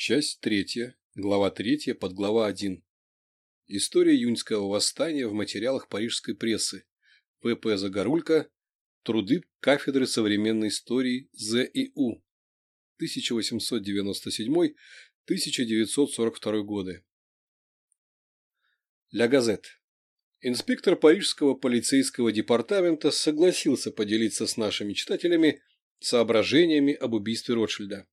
Часть третья, глава третья, подглава один. История июньского восстания в материалах парижской прессы. П.П. Загорулько. Труды кафедры современной истории ЗИУ. 1897-1942 годы. La Gazette. Инспектор Парижского полицейского департамента согласился поделиться с нашими читателями соображениями об убийстве Ротшильда.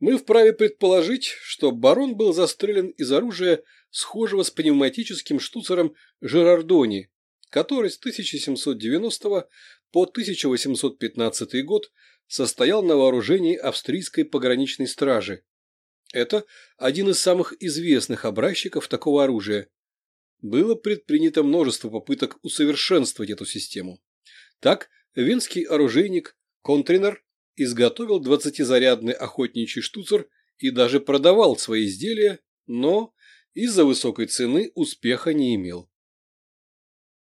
Мы вправе предположить, что барон был застрелен из оружия, схожего с пневматическим штуцером Жерардони, который с 1790 по 1815 год состоял на вооружении австрийской пограничной стражи. Это один из самых известных образчиков такого оружия. Было предпринято множество попыток усовершенствовать эту систему. Так, венский оружейник Контринер изготовил двадцатизарядный охотничий штуцер и даже продавал свои изделия, но из-за высокой цены успеха не имел.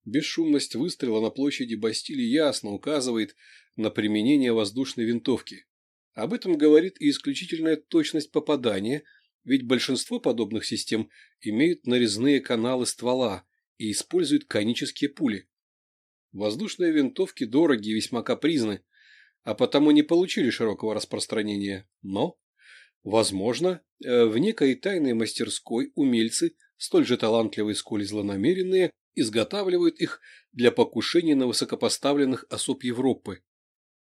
Бесшумность выстрела на площади Бастилии ясно указывает на применение воздушной винтовки. Об этом говорит и исключительная точность попадания, ведь большинство подобных систем имеют нарезные каналы ствола и используют конические пули. Воздушные винтовки дороги и весьма капризны, а потому не получили широкого распространения. Но, возможно, э, в некой тайной мастерской умельцы, столь же талантливые, сколь и злонамеренные, изготавливают их для покушений на высокопоставленных особ Европы.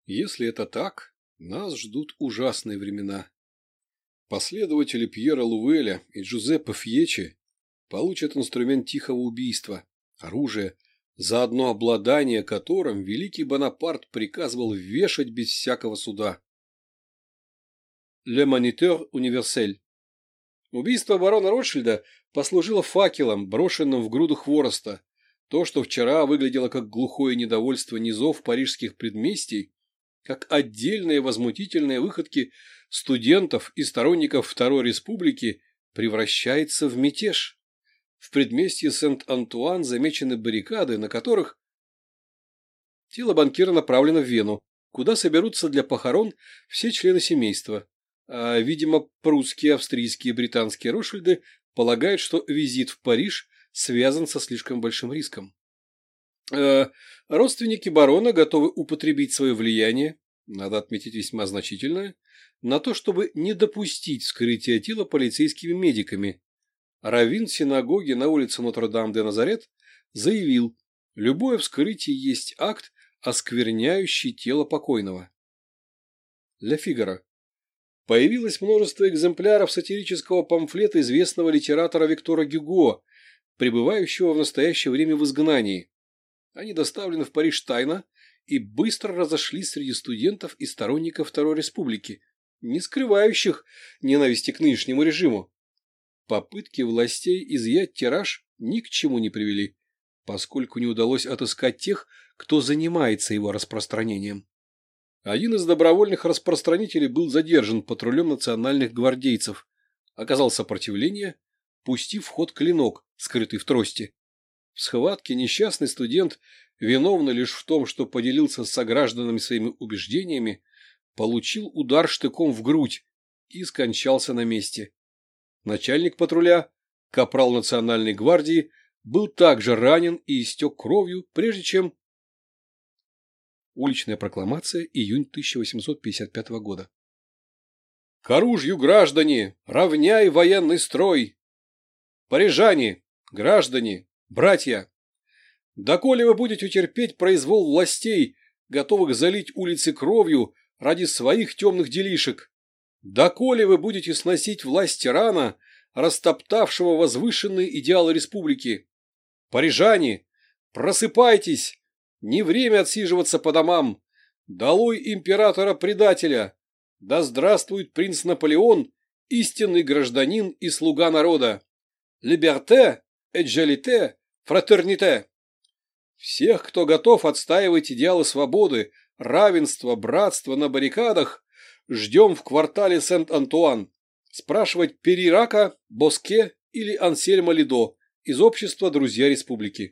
Если это так, нас ждут ужасные времена. Последователи Пьера Лувеля и Джузеппе Фьечи получат инструмент тихого убийства, оружие, за одно обладание которым великий Бонапарт приказывал вешать без всякого суда. Le Moniteur Universel Убийство барона Ротшильда послужило факелом, брошенным в груду хвороста. То, что вчера выглядело как глухое недовольство низов парижских предместий, как отдельные возмутительные выходки студентов и сторонников Второй Республики, превращается в мятеж. В предместье Сент-Антуан замечены баррикады, на которых тело банкира направлено в Вену, куда соберутся для похорон все члены семейства. А, видимо, прусские, австрийские британские Ротшильды полагают, что визит в Париж связан со слишком большим риском. Э, родственники барона готовы употребить свое влияние, надо отметить весьма значительное, на то, чтобы не допустить вскрытия тела полицейскими медиками, Равин синагоги на улице Нотр-Дам-де-Назарет заявил, любое вскрытие есть акт, оскверняющий тело покойного. Для Фигара. Появилось множество экземпляров сатирического памфлета известного литератора Виктора Гюго, пребывающего в настоящее время в изгнании. Они доставлены в Париж тайно и быстро разошлись среди студентов и сторонников Второй Республики, не скрывающих ненависти к нынешнему режиму. Попытки властей изъять тираж ни к чему не привели, поскольку не удалось отыскать тех, кто занимается его распространением. Один из добровольных распространителей был задержан патрулем национальных гвардейцев, оказал сопротивление, пустив в ход клинок, скрытый в трости. В схватке несчастный студент, виновный лишь в том, что поделился с согражданами своими убеждениями, получил удар штыком в грудь и скончался на месте. Начальник патруля, капрал национальной гвардии, был также ранен и истек кровью, прежде чем... Уличная прокламация, июнь 1855 года. К оружию, граждане! Равняй военный строй! Парижане, граждане, братья! Доколе вы будете терпеть произвол властей, готовых залить улицы кровью ради своих темных делишек? Доколе вы будете сносить власть тирана, растоптавшего возвышенные идеалы республики? Парижане, просыпайтесь! Не время отсиживаться по домам! Долой императора-предателя! Да здравствует принц Наполеон, истинный гражданин и слуга народа! Либерте, эджалите, фратерните! Всех, кто готов отстаивать идеалы свободы, равенства, братства на баррикадах, Ждем в квартале Сент-Антуан. Спрашивать Перирака, Боске или Ансельма Лидо из общества «Друзья Республики».